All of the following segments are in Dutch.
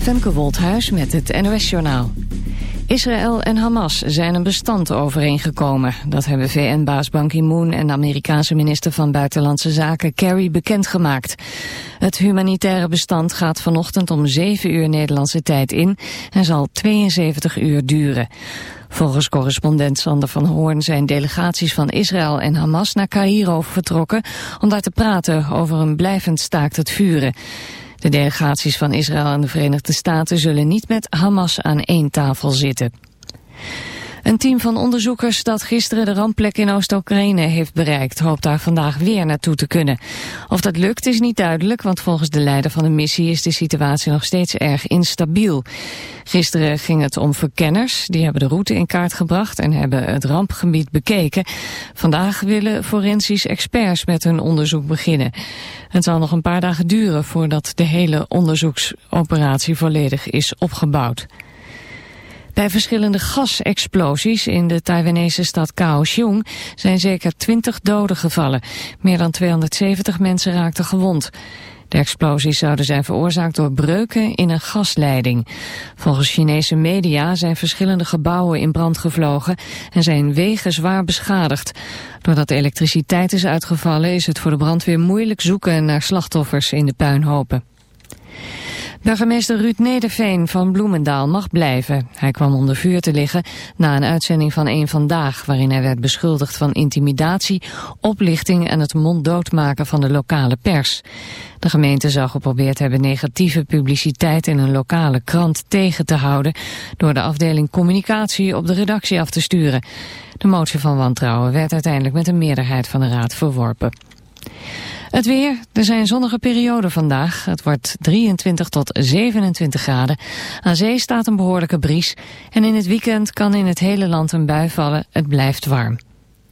Femke Wolthuis met het NOS-journaal. Israël en Hamas zijn een bestand overeengekomen. Dat hebben VN-baas Ban Ki-moon en de Amerikaanse minister van Buitenlandse Zaken Kerry bekendgemaakt. Het humanitaire bestand gaat vanochtend om 7 uur Nederlandse tijd in en zal 72 uur duren. Volgens correspondent Sander van Hoorn zijn delegaties van Israël en Hamas naar Cairo vertrokken om daar te praten over een blijvend staakt het vuren. De delegaties van Israël en de Verenigde Staten zullen niet met Hamas aan één tafel zitten. Een team van onderzoekers dat gisteren de rampplek in Oost-Oekraïne heeft bereikt... hoopt daar vandaag weer naartoe te kunnen. Of dat lukt is niet duidelijk, want volgens de leider van de missie... is de situatie nog steeds erg instabiel. Gisteren ging het om verkenners. Die hebben de route in kaart gebracht en hebben het rampgebied bekeken. Vandaag willen forensisch experts met hun onderzoek beginnen. Het zal nog een paar dagen duren voordat de hele onderzoeksoperatie volledig is opgebouwd. Bij verschillende gasexplosies in de Taiwanese stad Kaohsiung zijn zeker 20 doden gevallen. Meer dan 270 mensen raakten gewond. De explosies zouden zijn veroorzaakt door breuken in een gasleiding. Volgens Chinese media zijn verschillende gebouwen in brand gevlogen en zijn wegen zwaar beschadigd. Doordat de elektriciteit is uitgevallen is het voor de brandweer moeilijk zoeken naar slachtoffers in de puinhopen. Burgemeester Ruud Nederveen van Bloemendaal mag blijven. Hij kwam onder vuur te liggen na een uitzending van Eén Vandaag... waarin hij werd beschuldigd van intimidatie, oplichting... en het monddoodmaken van de lokale pers. De gemeente zou geprobeerd hebben negatieve publiciteit... in een lokale krant tegen te houden... door de afdeling communicatie op de redactie af te sturen. De motie van wantrouwen werd uiteindelijk met een meerderheid van de raad verworpen. Het weer, er zijn zonnige perioden vandaag. Het wordt 23 tot 27 graden. Aan zee staat een behoorlijke bries. En in het weekend kan in het hele land een bui vallen. Het blijft warm.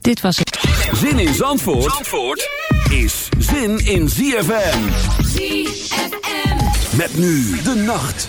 Dit was het. Zin in Zandvoort, Zandvoort is zin in ZFM. ZFM. Met nu de nacht.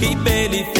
he barely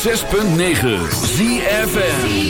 6.9 ZFN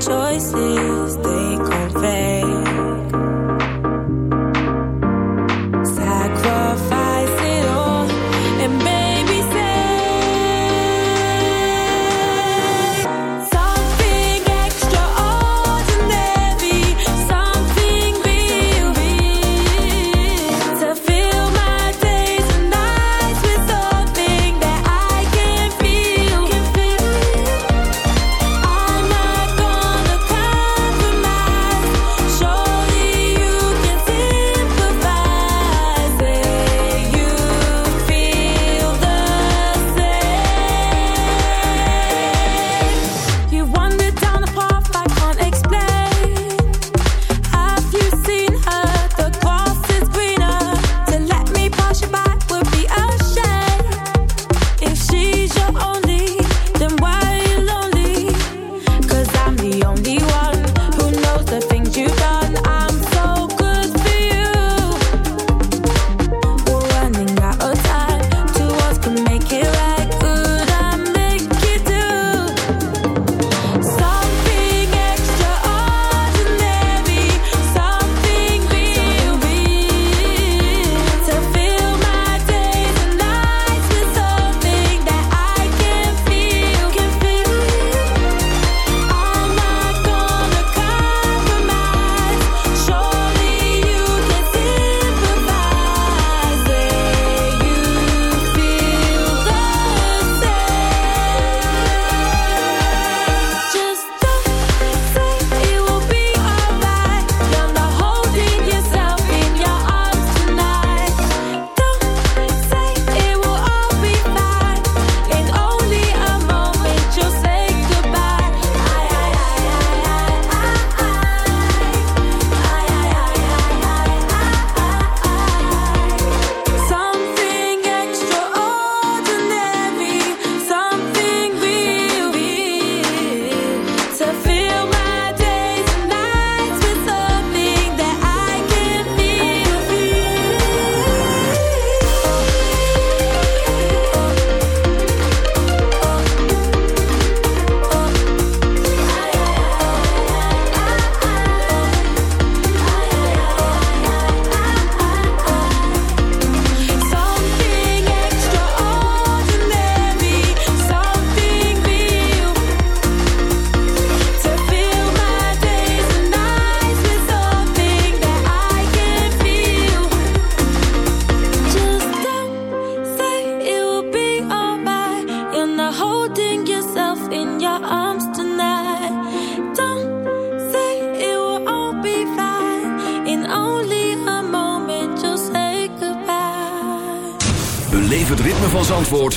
choices.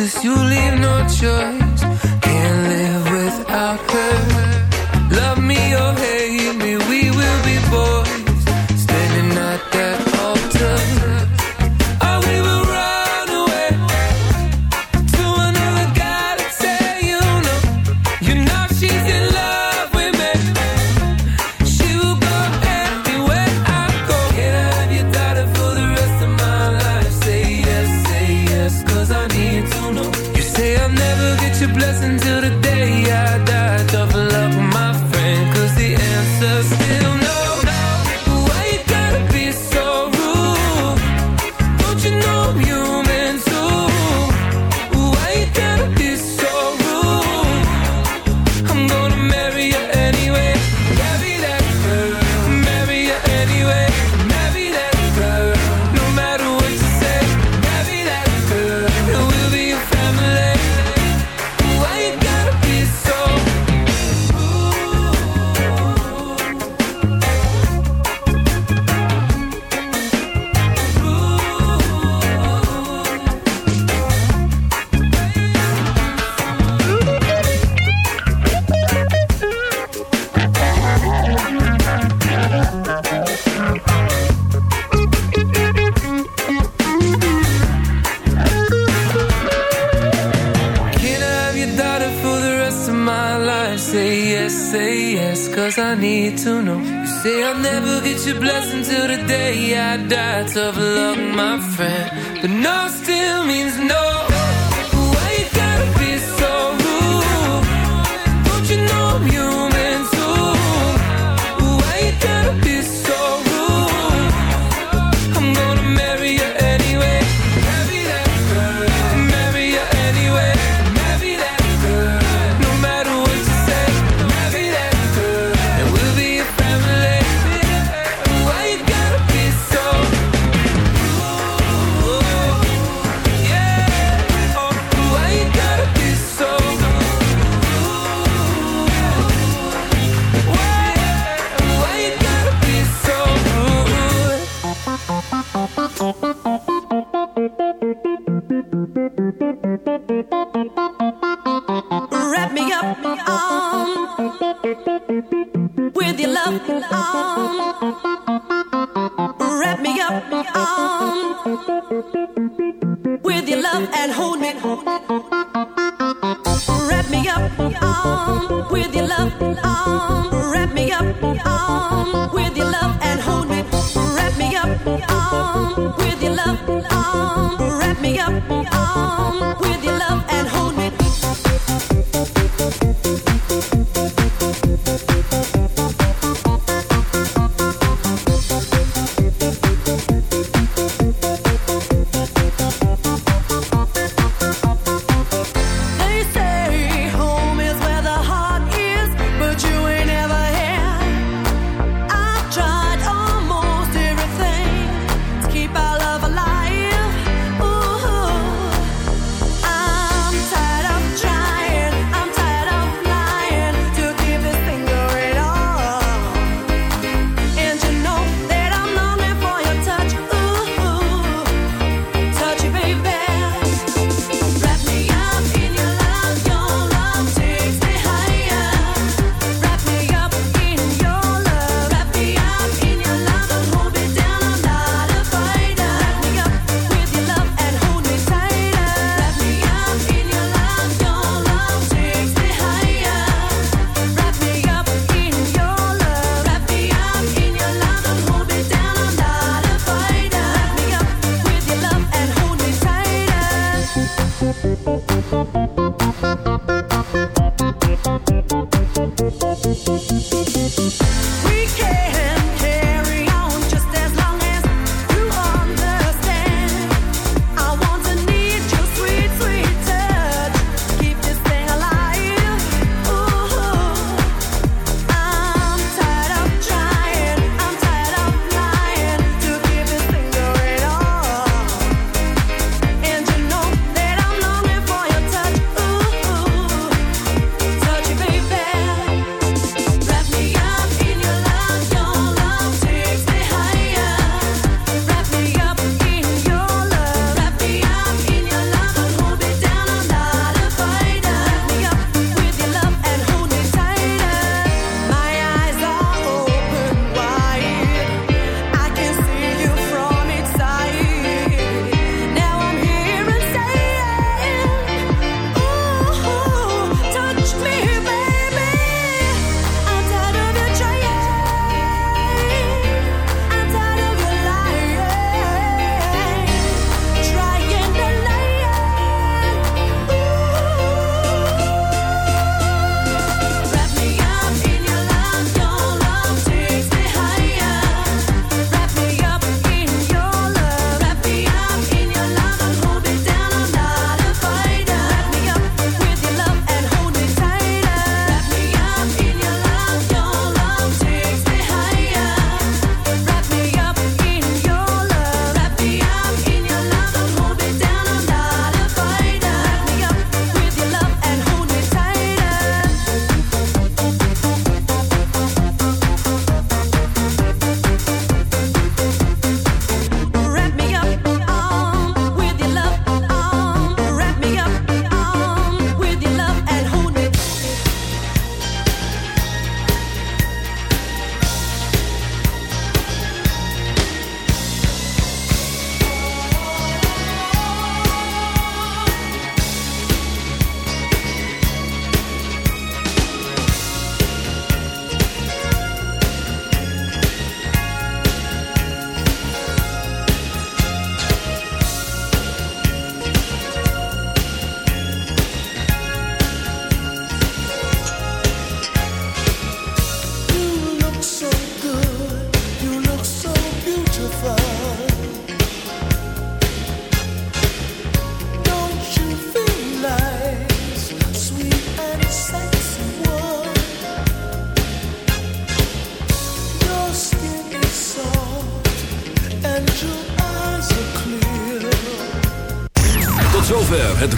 this, you leave no choice. Can't live without her.